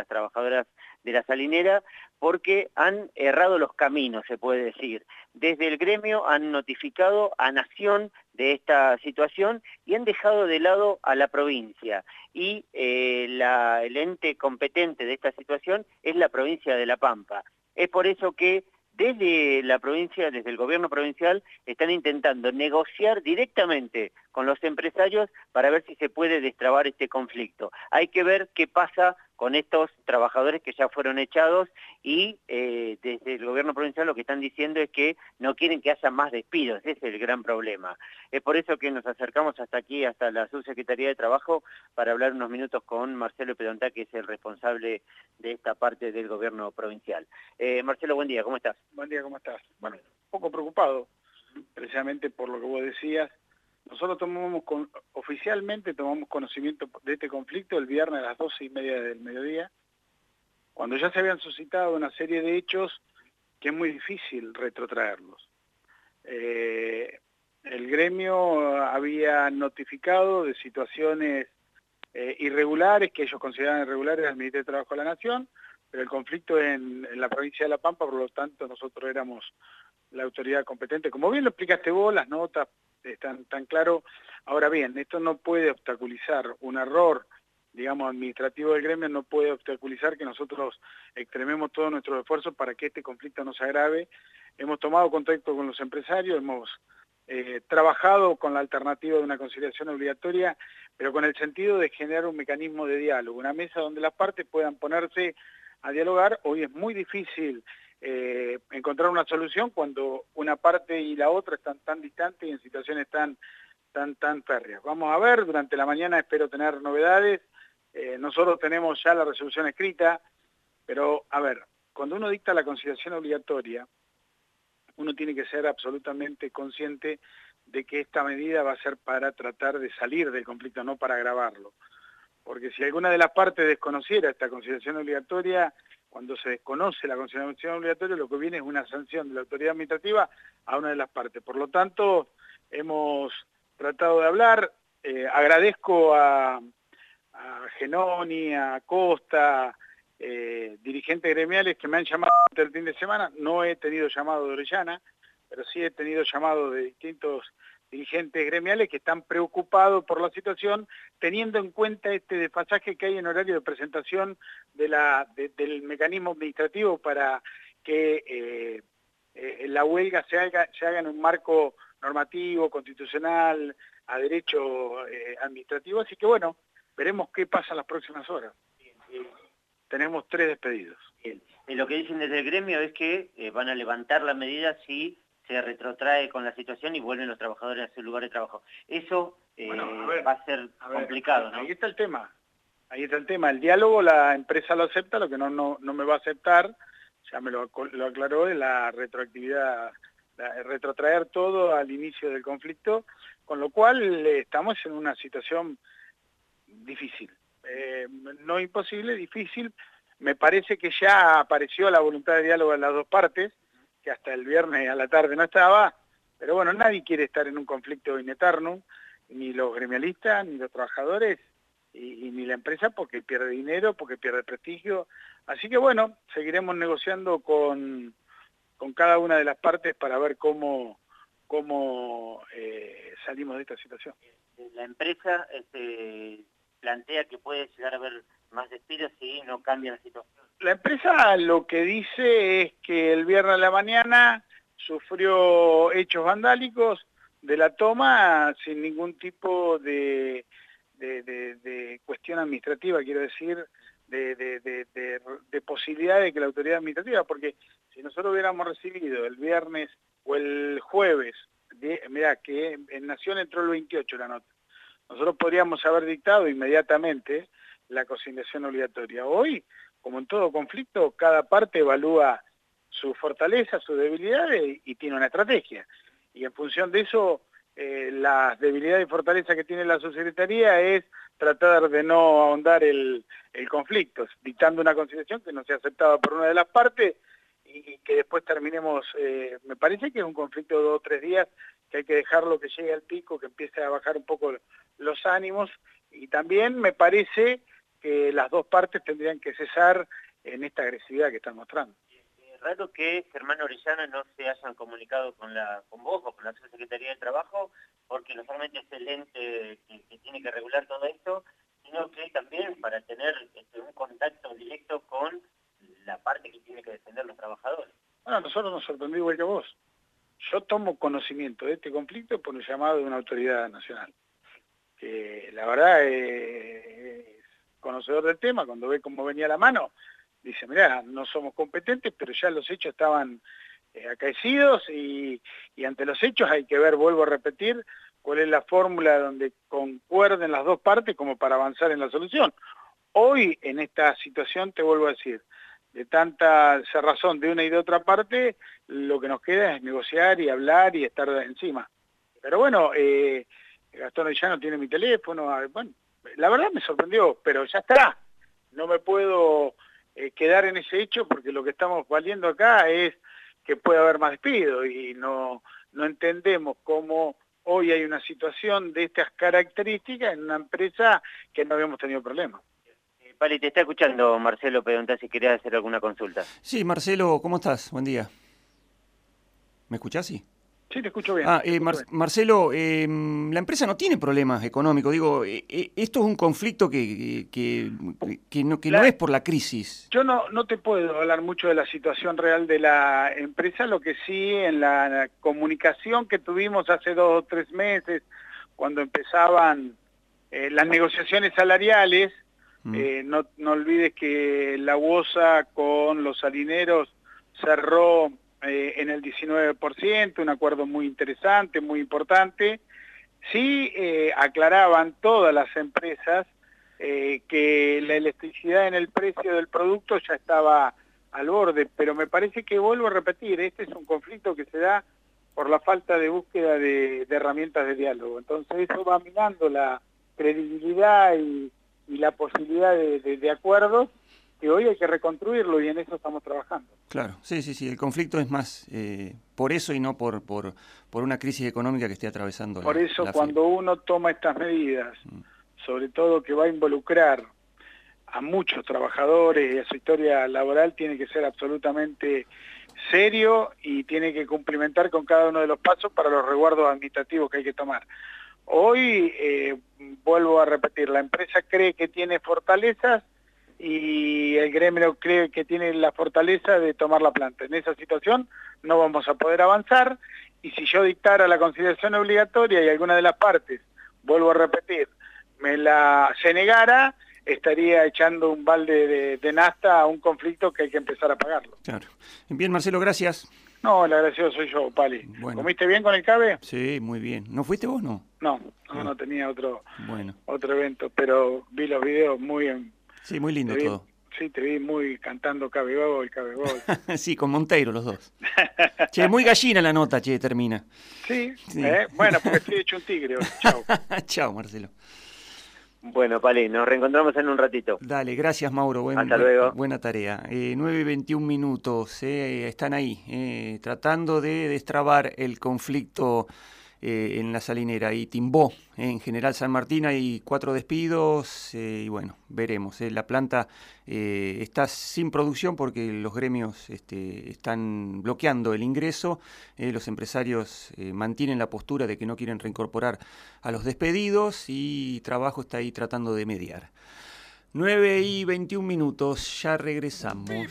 las trabajadoras de la salinera, porque han errado los caminos, se puede decir. Desde el gremio han notificado a Nación de esta situación y han dejado de lado a la provincia. Y eh, el ente competente de esta situación es la provincia de La Pampa. Es por eso que desde la provincia, desde el gobierno provincial, están intentando negociar directamente con los empresarios para ver si se puede destrabar este conflicto. Hay que ver qué pasa con estos trabajadores que ya fueron echados y eh, desde el gobierno provincial lo que están diciendo es que no quieren que haya más despidos, ese es el gran problema. Es por eso que nos acercamos hasta aquí, hasta la Subsecretaría de Trabajo, para hablar unos minutos con Marcelo Pedontá, que es el responsable de esta parte del gobierno provincial. Eh, Marcelo, buen día, ¿cómo estás? Buen día, ¿cómo estás? Bueno, un poco preocupado, precisamente por lo que vos decías, nosotros tomamos oficialmente tomamos conocimiento de este conflicto el viernes a las doce y media del mediodía, cuando ya se habían suscitado una serie de hechos que es muy difícil retrotraerlos. Eh, el gremio había notificado de situaciones eh, irregulares, que ellos consideraban irregulares al Ministerio de Trabajo de la Nación, pero el conflicto en, en la provincia de La Pampa, por lo tanto nosotros éramos la autoridad competente. Como bien lo explicaste vos, las notas están tan claro. Ahora bien, esto no puede obstaculizar un error, digamos, administrativo del gremio, no puede obstaculizar que nosotros extrememos todos nuestros esfuerzos para que este conflicto no se agrave. Hemos tomado contacto con los empresarios, hemos eh, trabajado con la alternativa de una conciliación obligatoria, pero con el sentido de generar un mecanismo de diálogo, una mesa donde las partes puedan ponerse a dialogar. Hoy es muy difícil eh, encontrar una solución cuando una parte y la otra están tan distantes y en situaciones tan, tan, tan férreas. Vamos a ver, durante la mañana espero tener novedades. Eh, nosotros tenemos ya la resolución escrita, pero a ver, cuando uno dicta la conciliación obligatoria, uno tiene que ser absolutamente consciente de que esta medida va a ser para tratar de salir del conflicto, no para agravarlo. Porque si alguna de las partes desconociera esta conciliación obligatoria, cuando se desconoce la consideración obligatoria, lo que viene es una sanción de la autoridad administrativa a una de las partes. Por lo tanto, hemos tratado de hablar. Eh, agradezco a, Genoni, a Costa, eh, dirigentes gremiales que me han llamado el fin de semana. No he tenido llamado de Orellana, pero sí he tenido llamado de distintos dirigentes gremiales que están preocupados por la situación, teniendo en cuenta este desfasaje que hay en horario de presentación de la, del mecanismo administrativo para que eh, eh, la huelga se haga, se haga en un marco normativo, constitucional, a derecho eh, administrativo. Así que bueno, veremos qué pasa en las próximas horas. Tenemos tres despedidos. lo que dicen desde el gremio es que van a levantar la medida si se retrotrae con la situación y vuelven los trabajadores a su lugar de trabajo. Eso eh, va a ser complicado, ¿no? Ahí está el tema. Ahí está el tema. El diálogo la empresa lo acepta, lo que no, no, no me va a aceptar, ya me lo, lo aclaró, es la retroactividad, retrotraer todo al inicio del conflicto, con lo cual eh, estamos en una situación difícil. Eh, no imposible, difícil. Me parece que ya apareció la voluntad de diálogo en las dos partes, que hasta el viernes a la tarde no estaba, pero bueno, nadie quiere estar en un conflicto in eternum, ni los gremialistas, ni los trabajadores, y, ni la empresa porque pierde dinero, porque pierde prestigio. Así que bueno, seguiremos negociando con, con cada una de las partes para ver cómo, cómo eh, salimos de esta situación. La empresa este, plantea que puede llegar a haber más despidos si no cambia la situación. La empresa lo que dice es que el viernes a la mañana sufrió hechos vandálicos de la toma sin ningún tipo de, de, cuestión administrativa, quiero decir, de, posibilidad de que la autoridad administrativa, porque si nosotros hubiéramos recibido el viernes o el jueves, mira, que en Nación entró el 28 la nota, nosotros podríamos haber dictado inmediatamente la conciliación obligatoria. Hoy como en todo conflicto, cada parte evalúa su fortaleza, sus debilidades y tiene una estrategia. Y en función de eso, eh, las debilidades y fortalezas que tiene la subsecretaría es tratar de no ahondar el, conflicto, dictando una conciliación que no sea aceptada por una de las partes y que después terminemos, eh, me parece que es un conflicto de dos o tres días, que hay que dejarlo que llegue al pico, que empiece a bajar un poco los ánimos, y también me parece que las dos partes tendrían que cesar en esta agresividad que están mostrando. Es raro que Germán Orellana no se hayan comunicado con la con vos o con la Secretaría de Trabajo, porque no solamente es el ente que, tiene que regular todo esto, sino que también para tener este, un contacto directo con la parte que tiene que defender los trabajadores. Bueno, a nosotros nos sorprendió igual que vos. Yo tomo conocimiento de este conflicto por un llamado de una autoridad nacional, que la verdad es conocedor del tema, cuando ve cómo venía la mano, dice, mirá, no somos competentes, pero ya los hechos estaban eh, acaecidos y, ante los hechos hay que ver, vuelvo a repetir, cuál es la fórmula donde concuerden las dos partes como para avanzar en la solución. Hoy, en esta situación, te vuelvo a decir, de tanta cerrazón de una y de otra parte, lo que nos queda es negociar y hablar y estar encima. Pero bueno, eh, Gastón no tiene mi teléfono, bueno, la verdad me sorprendió, pero ya está. No me puedo eh, quedar en ese hecho porque lo que estamos valiendo acá es que puede haber más despido y no, no entendemos cómo hoy hay una situación de estas características en una empresa que no habíamos tenido problemas. Vale, te está escuchando Marcelo, pregunta si querías hacer alguna consulta. Sí, Marcelo, ¿cómo estás? Buen día. ¿Me escuchás? Sí. Sí, te escucho bien. Ah, eh, Marcelo, em, la empresa no tiene problemas económicos. Digo, eh, eh, esto es un conflicto que, que, no, que no es por la crisis. Yo no, no te puedo hablar mucho de la situación real de la empresa, lo que sí en la comunicación que tuvimos hace dos o tres meses, cuando empezaban las negociaciones salariales, Mm. No, no olvides que la UOSA con los salineros cerró eh, en el 19%, un acuerdo muy interesante, muy importante. Sí eh, aclaraban todas las empresas que la electricidad en el precio del producto ya estaba al borde, pero me parece que vuelvo a repetir, este es un conflicto que se da por la falta de búsqueda de, de herramientas de diálogo. Entonces eso va minando la credibilidad y, y la posibilidad de, acuerdos que hoy hay que reconstruirlo y en eso estamos trabajando. Claro, sí, sí, sí, el conflicto es más eh, por eso y no por, por, por, una crisis económica que esté atravesando. Por eso cuando uno toma estas medidas, mm. sobre todo que va a involucrar a muchos trabajadores y a su historia laboral, tiene que ser absolutamente serio y tiene que cumplimentar con cada uno de los pasos para los resguardos administrativos que hay que tomar. Hoy, eh, vuelvo a repetir, la empresa cree que tiene fortalezas y el gremio cree que tiene la fortaleza de tomar la planta. En esa situación no vamos a poder avanzar y si yo dictara la conciliación obligatoria y alguna de las partes, vuelvo a repetir, me la se negara, estaría echando un balde de, de nafta a un conflicto que hay que empezar a pagarlo. Claro. Bien, Marcelo, gracias. No, el agradecido soy yo, Pali. ¿Comiste bien con el CABE? Sí, muy bien. ¿No fuiste vos, no? No, no, no tenía otro, bueno. otro evento, pero vi los videos muy... En, sí, muy lindo todo. Sí, te vi muy cantando Cabe Gol, Cabe Gol. sí, con Monteiro los dos. che, muy gallina la nota, che, termina. Sí, ¿eh? bueno, porque estoy hecho un tigre hoy. Chao. Chao, Marcelo. Bueno, Pali, nos reencontramos en un ratito. Dale, gracias Mauro. Hasta luego. Buena tarea. Eh, 9 y 21 minutos, eh, están ahí, eh, tratando de destrabar el conflicto eh, en la salinera y Timbó. en General San Martín hay cuatro despidos y bueno, veremos. La planta está sin producción porque los gremios este, están bloqueando el ingreso. los empresarios mantienen la postura de que no quieren reincorporar a los despedidos y Trabajo está ahí tratando de mediar. 9 y 21 minutos, ya regresamos.